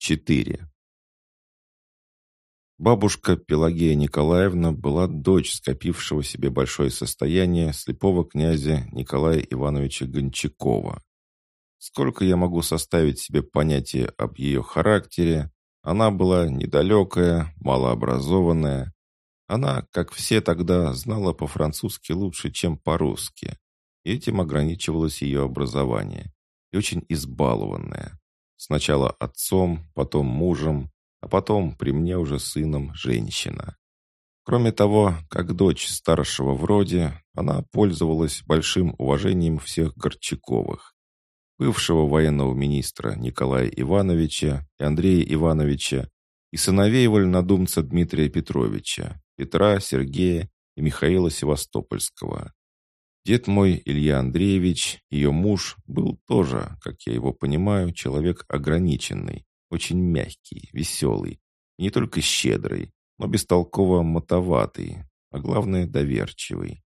4. Бабушка Пелагея Николаевна была дочь скопившего себе большое состояние слепого князя Николая Ивановича Гончакова. Сколько я могу составить себе понятие об ее характере, она была недалекая, малообразованная. Она, как все тогда, знала по-французски лучше, чем по-русски. Этим ограничивалось ее образование. И очень избалованная. Сначала отцом, потом мужем, а потом при мне уже сыном женщина. Кроме того, как дочь старшего в роде, она пользовалась большим уважением всех Горчаковых. Бывшего военного министра Николая Ивановича и Андрея Ивановича и сыновей вольнодумца Дмитрия Петровича, Петра, Сергея и Михаила Севастопольского. Дед мой, Илья Андреевич, ее муж, был тоже, как я его понимаю, человек ограниченный, очень мягкий, веселый, не только щедрый, но бестолково мотоватый, а главное доверчивый.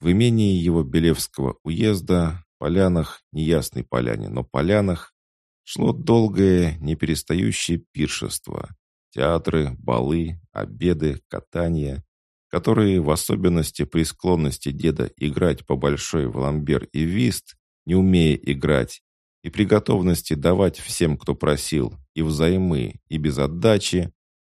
В имении его Белевского уезда, полянах, неясной поляне, но полянах, шло долгое, неперестающее пиршество. Театры, балы, обеды, катания, которые, в особенности при склонности деда играть по большой в ламбер и вист, не умея играть, и при готовности давать всем, кто просил, и взаймы, и без отдачи,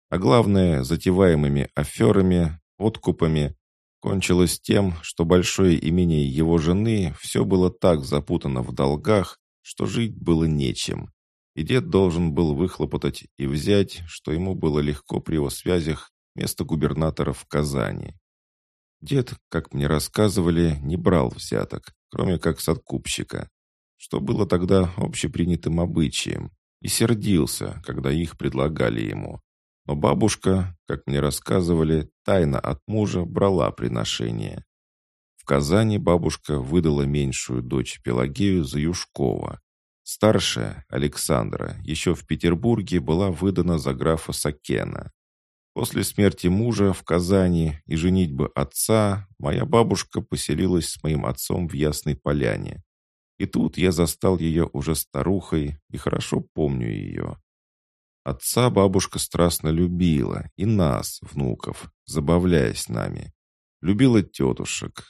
а главное, затеваемыми аферами, откупами, кончилось тем, что большое имение его жены все было так запутано в долгах, что жить было нечем. И дед должен был выхлопотать и взять, что ему было легко при его связях место губернатора в Казани. Дед, как мне рассказывали, не брал взяток, кроме как с откупщика, что было тогда общепринятым обычаем, и сердился, когда их предлагали ему. Но бабушка, как мне рассказывали, тайно от мужа брала приношение. В Казани бабушка выдала меньшую дочь Пелагею за Юшкова. Старшая, Александра, еще в Петербурге была выдана за графа Сакена. После смерти мужа в Казани и женитьбы отца моя бабушка поселилась с моим отцом в Ясной Поляне. И тут я застал ее уже старухой и хорошо помню ее. Отца бабушка страстно любила, и нас, внуков, забавляясь нами. Любила тетушек.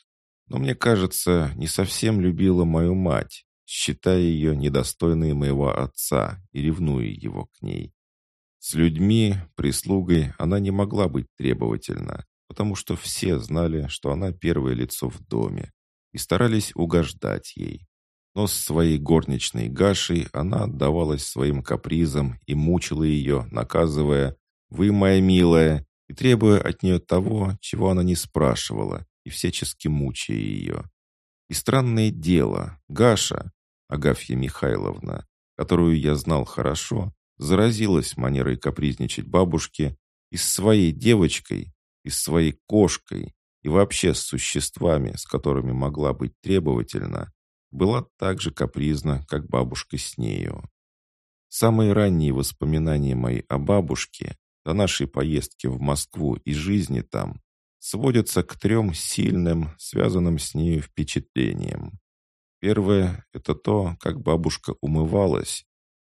Но мне кажется, не совсем любила мою мать, считая ее недостойной моего отца и ревнуя его к ней. С людьми, прислугой она не могла быть требовательна, потому что все знали, что она первое лицо в доме, и старались угождать ей. Но с своей горничной Гашей она отдавалась своим капризам и мучила ее, наказывая «Вы моя милая», и требуя от нее того, чего она не спрашивала, и всячески мучая ее. И странное дело, Гаша, Агафья Михайловна, которую я знал хорошо, заразилась манерой капризничать бабушке и с своей девочкой, и с своей кошкой, и вообще с существами, с которыми могла быть требовательна, была так же капризна, как бабушка с нею. Самые ранние воспоминания мои о бабушке, о нашей поездке в Москву и жизни там, сводятся к трем сильным, связанным с нею впечатлениям. Первое – это то, как бабушка умывалась,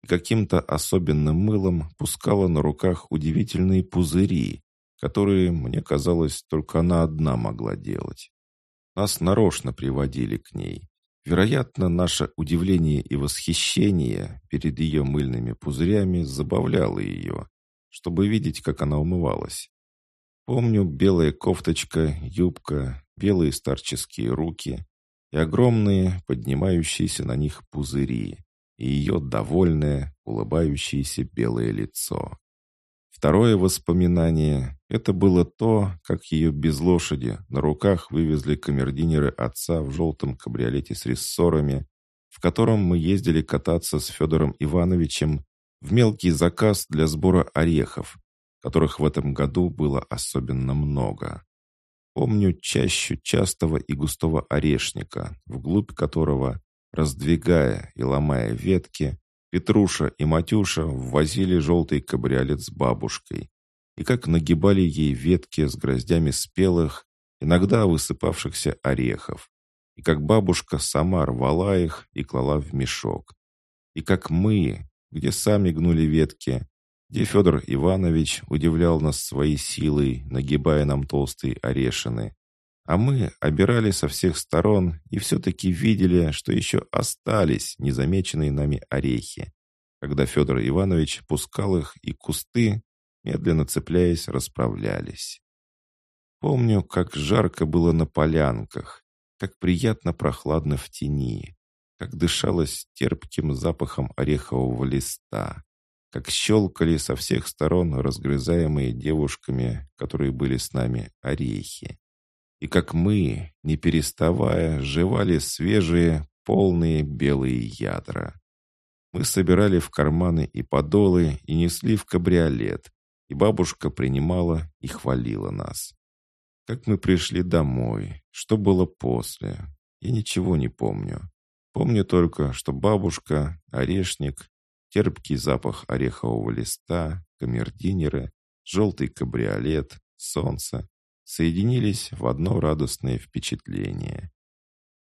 каким-то особенным мылом пускала на руках удивительные пузыри, которые, мне казалось, только она одна могла делать. Нас нарочно приводили к ней. Вероятно, наше удивление и восхищение перед ее мыльными пузырями забавляло ее, чтобы видеть, как она умывалась. Помню белая кофточка, юбка, белые старческие руки и огромные, поднимающиеся на них пузыри и ее довольное, улыбающееся белое лицо. Второе воспоминание — это было то, как ее без лошади на руках вывезли камердинеры отца в желтом кабриолете с рессорами, в котором мы ездили кататься с Федором Ивановичем в мелкий заказ для сбора орехов, которых в этом году было особенно много. Помню чащу частого и густого орешника, вглубь которого Раздвигая и ломая ветки, Петруша и Матюша ввозили желтый кабриолет с бабушкой. И как нагибали ей ветки с гроздями спелых, иногда высыпавшихся орехов. И как бабушка сама рвала их и клала в мешок. И как мы, где сами гнули ветки, где Федор Иванович удивлял нас своей силой, нагибая нам толстые орешины, а мы обирали со всех сторон и все-таки видели, что еще остались незамеченные нами орехи, когда Федор Иванович пускал их, и кусты, медленно цепляясь, расправлялись. Помню, как жарко было на полянках, как приятно прохладно в тени, как дышалось терпким запахом орехового листа, как щелкали со всех сторон разгрызаемые девушками, которые были с нами, орехи. И как мы, не переставая, жевали свежие, полные белые ядра. Мы собирали в карманы и подолы и несли в кабриолет, и бабушка принимала и хвалила нас. Как мы пришли домой, что было после, я ничего не помню. Помню только, что бабушка, орешник, терпкий запах орехового листа, камердинеры, желтый кабриолет, солнце соединились в одно радостное впечатление.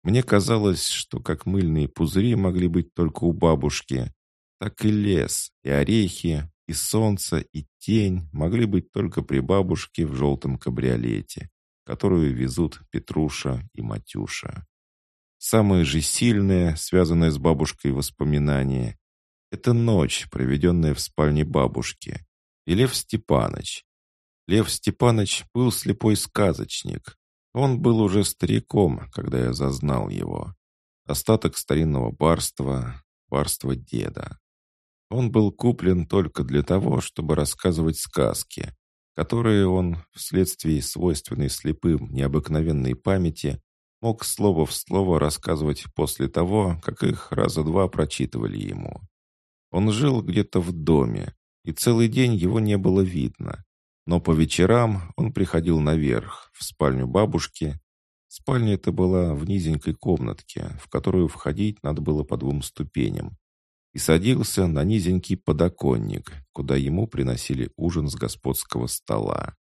Мне казалось, что как мыльные пузыри могли быть только у бабушки, так и лес, и орехи, и солнце, и тень могли быть только при бабушке в желтом кабриолете, которую везут Петруша и Матюша. Самое же сильное, связанное с бабушкой воспоминание, это ночь, проведенная в спальне бабушки, и Лев Степаныч. Лев Степаныч был слепой сказочник. Он был уже стариком, когда я зазнал его. Остаток старинного барства, барства деда. Он был куплен только для того, чтобы рассказывать сказки, которые он, вследствие свойственной слепым необыкновенной памяти, мог слово в слово рассказывать после того, как их раза два прочитывали ему. Он жил где-то в доме, и целый день его не было видно. Но по вечерам он приходил наверх, в спальню бабушки. Спальня эта была в низенькой комнатке, в которую входить надо было по двум ступеням, и садился на низенький подоконник, куда ему приносили ужин с господского стола.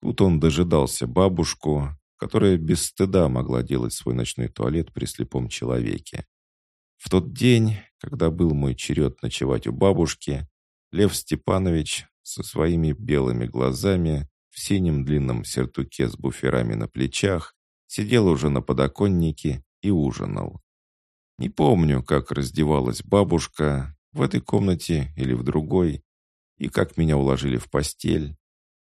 Тут он дожидался бабушку, которая без стыда могла делать свой ночной туалет при слепом человеке. В тот день, когда был мой черед ночевать у бабушки, Лев Степанович со своими белыми глазами в синем длинном сертуке с буферами на плечах сидел уже на подоконнике и ужинал. Не помню, как раздевалась бабушка, в этой комнате или в другой, и как меня уложили в постель.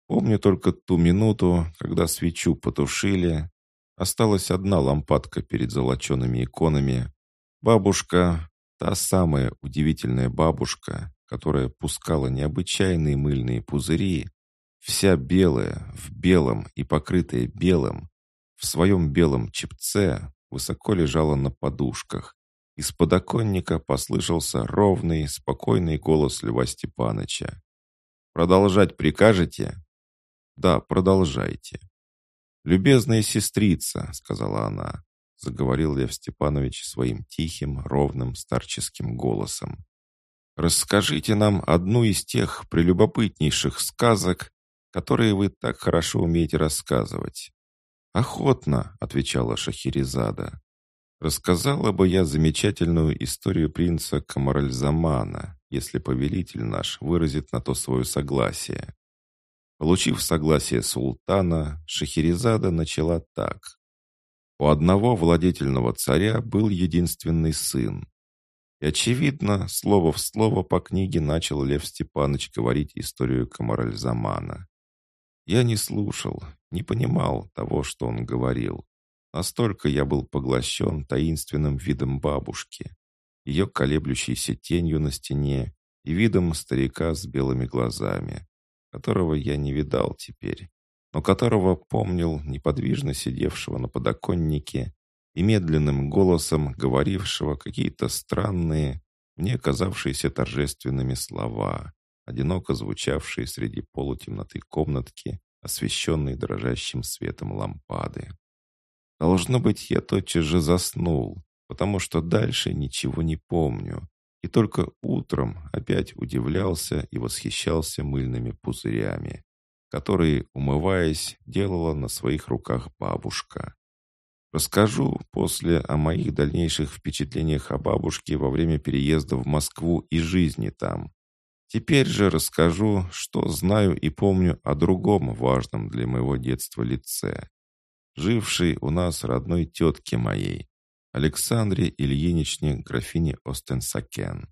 Помню только ту минуту, когда свечу потушили. Осталась одна лампадка перед золочеными иконами. Бабушка, та самая удивительная бабушка, которая пускала необычайные мыльные пузыри, вся белая, в белом и покрытая белым, в своем белом чепце высоко лежала на подушках, из подоконника послышался ровный, спокойный голос Льва Степаныча. «Продолжать прикажете?» «Да, продолжайте». «Любезная сестрица», — сказала она, — заговорил Лев Степанович своим тихим, ровным, старческим голосом. «Расскажите нам одну из тех прелюбопытнейших сказок, которые вы так хорошо умеете рассказывать». «Охотно», — отвечала Шахерезада. Рассказала бы я замечательную историю принца Камаральзамана, если повелитель наш выразит на то свое согласие. Получив согласие султана, Шахерезада начала так. У одного владетельного царя был единственный сын. И, очевидно, слово в слово по книге начал Лев Степанович говорить историю Камаральзамана. Я не слушал, не понимал того, что он говорил. Настолько я был поглощен таинственным видом бабушки, ее колеблющейся тенью на стене и видом старика с белыми глазами, которого я не видал теперь, но которого помнил неподвижно сидевшего на подоконнике и медленным голосом говорившего какие-то странные, мне казавшиеся торжественными слова, одиноко звучавшие среди полутемноты комнатки, освещенной дрожащим светом лампады. Должно быть, я тотчас же заснул, потому что дальше ничего не помню. И только утром опять удивлялся и восхищался мыльными пузырями, которые, умываясь, делала на своих руках бабушка. Расскажу после о моих дальнейших впечатлениях о бабушке во время переезда в Москву и жизни там. Теперь же расскажу, что знаю и помню о другом важном для моего детства лице, жившей у нас родной тетке моей, Александре Ильиничне графине Остенсакен.